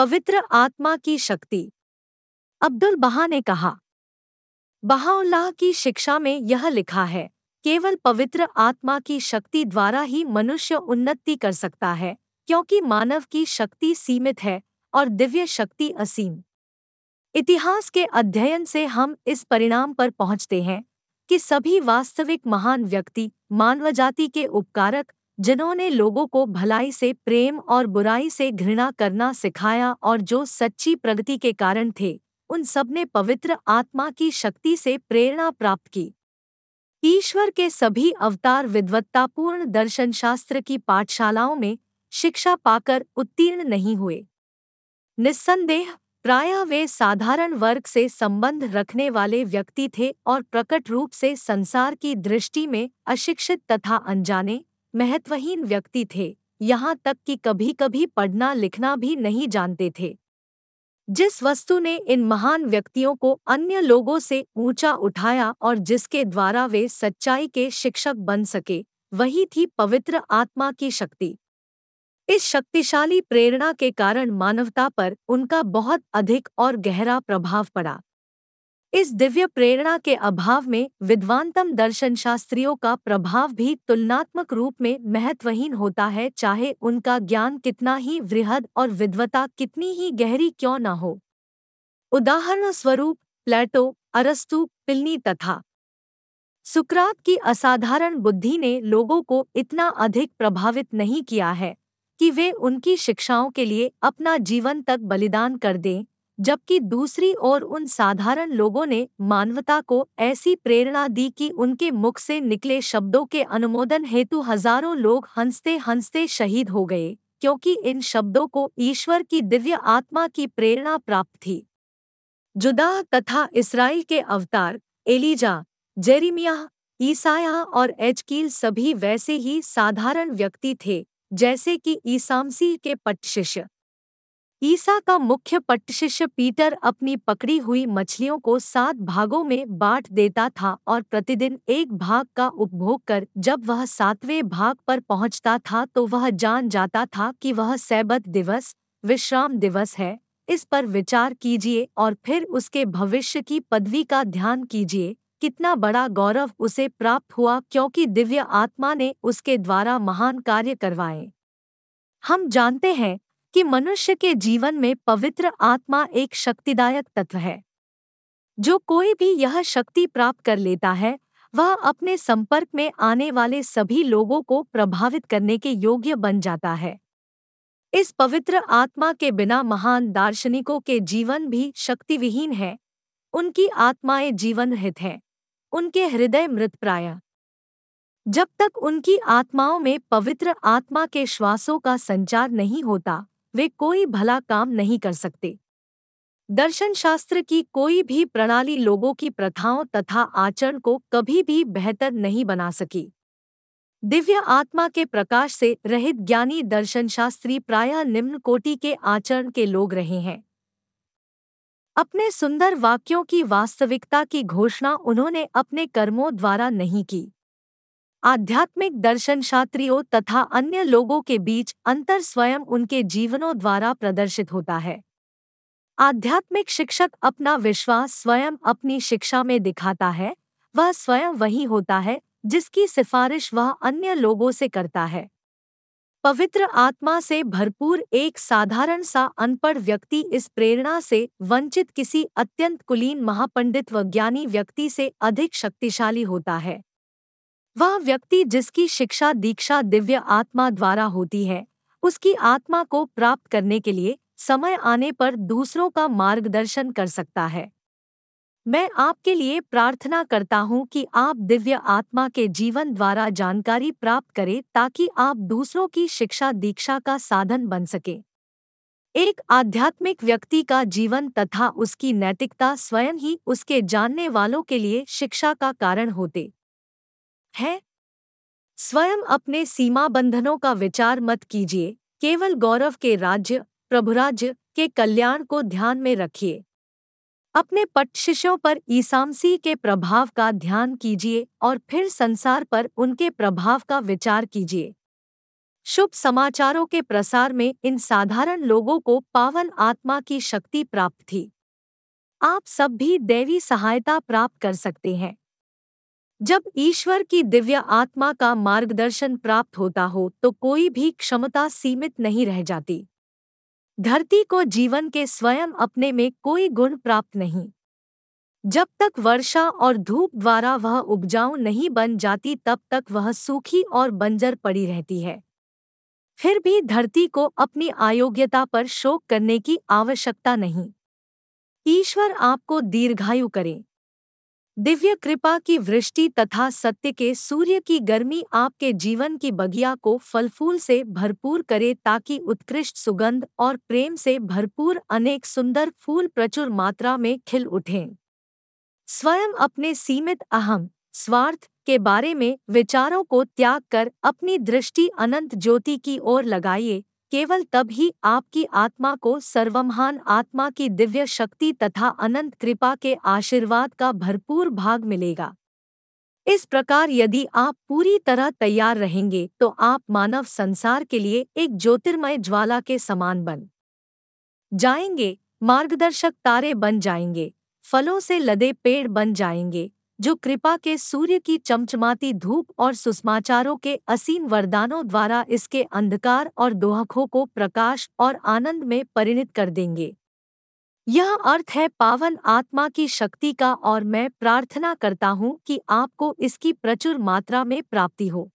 पवित्र आत्मा की शक्ति। अब्दुल बहा ने कहा, बहाउल्लाह की शिक्षा में यह लिखा है, केवल पवित्र आत्मा की शक्ति द्वारा ही मनुष्य उन्नति कर सकता है, क्योंकि मानव की शक्ति सीमित है और दिव्य शक्ति असीम। इतिहास के अध्ययन से हम इस परिणाम पर पहुँचते हैं कि सभी वास्तविक महान व्यक्ति मानवजाति के उपकारक जिन्होंने लोगों को भलाई से प्रेम और बुराई से घृणा करना सिखाया और जो सच्ची प्रगति के कारण थे, उन सबने पवित्र आत्मा की शक्ति से प्रेरणा प्राप्त की। ईश्वर के सभी अवतार विद्वत्तापूर्ण दर्शन शास्त्र की पाठशालाओं में शिक्षा पाकर उत्तीर्ण नहीं हुए। निस्संदेह, प्रायः वे साधारण वर्ग से संबंध रखने वाले व्यक्ति थे और प्रकट रूप से संसार की दृष्टि में अशिक्षित तथा अनजाने महत्वहीन व्यक्ति थे, यहाँ तक कि कभी कभी पढ़ना लिखना भी नहीं जानते थे। जिस वस्तु ने इन महान व्यक्तियों को अन्य लोगों से ऊँचा उठाया और जिसके द्वारा वे सच्चाई के शिक्षक बन सके, वही थी पवित्र आत्मा की शक्ति। इस शक्तिशाली प्रेरणा के कारण मानवता पर उनका बहुत अधिक और गहरा प्रभाव पड़ा। इस दिव्य प्रेरणा के अभाव में विद्वानतम दर्शन शास्त्रियों का प्रभाव भी तुलनात्मक रूप में महत्वहीन होता है, चाहे उनका ज्ञान कितना ही वृहद और विद्वता कितनी ही गहरी क्यों न हो। उदाहरण स्वरूप प्लेटो, अरस्तु, पिलनी तथा सुकरात की असाधारण बुद्धि ने लोगों को इतना अधिक प्रभावित नहीं किया है कि वे उनकी शिक्षाओं के लिए अपना जीवन तक बलिदान कर दें। जबकि दूसरी ओर उन साधारण लोगों ने मानवता को ऐसी प्रेरणा दी कि उनके मुख से निकले शब्दों के अनुमोदन हेतु हज़ारों लोग हँसते हँसते शहीद हो गए, क्योंकि इन शब्दों को ईश्वर की दिव्य आत्मा की प्रेरणा प्राप्त थी। जुदा तथा इसराइल के अवतार एलिजा जेरिमिया ईसाया और एजकील सभी वैसे ही साधारण व्यक्ति थे, जैसे कि ईसामसी के पट शिष्य ईसा का मुख्य पट्टशिष्य पीटर अपनी पकड़ी हुई मछलियों को सात भागों में बांट देता था और प्रतिदिन एक भाग का उपभोग कर जब वह सातवें भाग पर पहुँचता था तो वह जान जाता था कि वह सैबत दिवस, विश्राम दिवस है। इस पर विचार कीजिए और फिर उसके भविष्य की पदवी का ध्यान कीजिए। कितना बड़ा गौरव उसे प्राप्त हुआ क्योंकि दिव्य आत्मा ने उसके द्वारा महान कार्य करवाए। हम जानते हैं कि मनुष्य के जीवन में पवित्र आत्मा एक शक्तिदायक तत्व है। जो कोई भी यह शक्ति प्राप्त कर लेता है, वह अपने संपर्क में आने वाले सभी लोगों को प्रभावित करने के योग्य बन जाता है। इस पवित्र आत्मा के बिना महान दार्शनिकों के जीवन भी शक्तिविहीन है। उनकी आत्माएँ जीवन हित हैं। उनके हृदय मृत प्राय जब तक उनकी आत्माओं में पवित्र आत्मा के श्वासों का संचार नहीं होता वे कोई भला काम नहीं कर सकते। दर्शन शास्त्र की कोई भी प्रणाली लोगों की प्रथाओं तथा आचरण को कभी भी बेहतर नहीं बना सकी। दिव्य आत्मा के प्रकाश से रहित ज्ञानी दर्शन शास्त्री प्रायः निम्न कोटि के आचरण के लोग रहे हैं। अपने सुंदर वाक्यों की वास्तविकता की घोषणा उन्होंने अपने कर्मों द्वारा नहीं की। आध्यात्मिक दर्शन शास्त्रियों तथा अन्य लोगों के बीच अंतर स्वयं उनके जीवनों द्वारा प्रदर्शित होता है। आध्यात्मिक शिक्षक अपना विश्वास स्वयं अपनी शिक्षा में दिखाता है, वह स्वयं वही होता है, जिसकी सिफारिश वह अन्य लोगों से करता है। पवित्र आत्मा से भरपूर एक साधारण सा अनपढ़ व्यक्ति इस प्रेरणा से वंचित किसी अत्यंत कुलीन महापंडित व ज्ञानी व्यक्ति से अधिक शक्तिशाली होता है। वह व्यक्ति जिसकी शिक्षा, दीक्षा, दिव्य आत्मा द्वारा होती है, उसकी आत्मा को प्राप्त करने के लिए समय आने पर दूसरों का मार्गदर्शन कर सकता है। मैं आपके लिए प्रार्थना करता हूँ कि आप दिव्य आत्मा के जीवन द्वारा जानकारी प्राप्त करें ताकि आप दूसरों की शिक्षा, दीक्षा का साधन बन सके। एक आध्यात्मिक व्यक्ति का जीवन तथा उसकी नैतिकता स्वयं ही उसके जानने वालों के लिए शिक्षा का कारण होते। है? स्वयं अपने सीमा बंधनों का विचार मत कीजिए। केवल गौरव के राज्य, प्रभुराज्य के कल्याण को ध्यान में रखिए। अपने पट शिष्यों पर ईसामसी के प्रभाव का ध्यान कीजिए और फिर संसार पर उनके प्रभाव का विचार कीजिए। शुभ समाचारों के प्रसार में इन साधारण लोगों को पावन आत्मा की शक्ति प्राप्त थी। आप सब भी दैवी सहायता प्राप्त कर सकते हैं। जब ईश्वर की दिव्य आत्मा का मार्गदर्शन प्राप्त होता हो तो कोई भी क्षमता सीमित नहीं रह जाती। धरती को जीवन के स्वयं अपने में कोई गुण प्राप्त नहीं। जब तक वर्षा और धूप द्वारा वह उपजाऊ नहीं बन जाती, तब तक वह सूखी और बंजर पड़ी रहती है। फिर भी धरती को अपनी अयोग्यता पर शोक करने की आवश्यकता नहीं। ईश्वर आपको दीर्घायु करे। दिव्य कृपा की वृष्टि तथा सत्य के सूर्य की गर्मी आपके जीवन की बगिया को फलफूल से भरपूर करे ताकि उत्कृष्ट सुगंध और प्रेम से भरपूर अनेक सुंदर फूल प्रचुर मात्रा में खिल उठें। स्वयं अपने सीमित अहम, स्वार्थ के बारे में विचारों को त्याग कर अपनी दृष्टि अनंत ज्योति की ओर लगाइए। केवल तब ही आपकी आत्मा को सर्वमहान आत्मा की दिव्य शक्ति तथा अनंत कृपा के आशीर्वाद का भरपूर भाग मिलेगा। इस प्रकार यदि आप पूरी तरह तैयार रहेंगे तो आप मानव संसार के लिए एक ज्योतिर्मय ज्वाला के समान बन जाएँगे, मार्गदर्शक तारे बन जाएँगे, फलों से लदे पेड़ बन जाएँगे जो कृपा के सूर्य की चमचमाती धूप और सुषमाचारों के असीम वरदानों द्वारा इसके अंधकार और दोहखों को प्रकाश और आनंद में परिणित कर देंगे। यह अर्थ है पावन आत्मा की शक्ति का और मैं प्रार्थना करता हूँ कि आपको इसकी प्रचुर मात्रा में प्राप्ति हो।